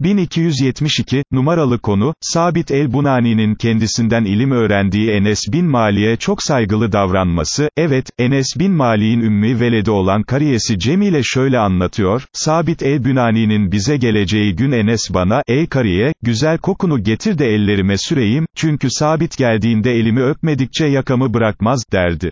1272, numaralı konu, Sabit el-Bunani'nin kendisinden ilim öğrendiği Enes bin Mali'ye çok saygılı davranması, evet, Enes bin Mali'nin ümmi veledi olan kariyesi Cemile şöyle anlatıyor, Sabit el-Bunani'nin bize geleceği gün Enes bana, ey kariye, güzel kokunu getir de ellerime süreyim, çünkü Sabit geldiğinde elimi öpmedikçe yakamı bırakmaz, derdi.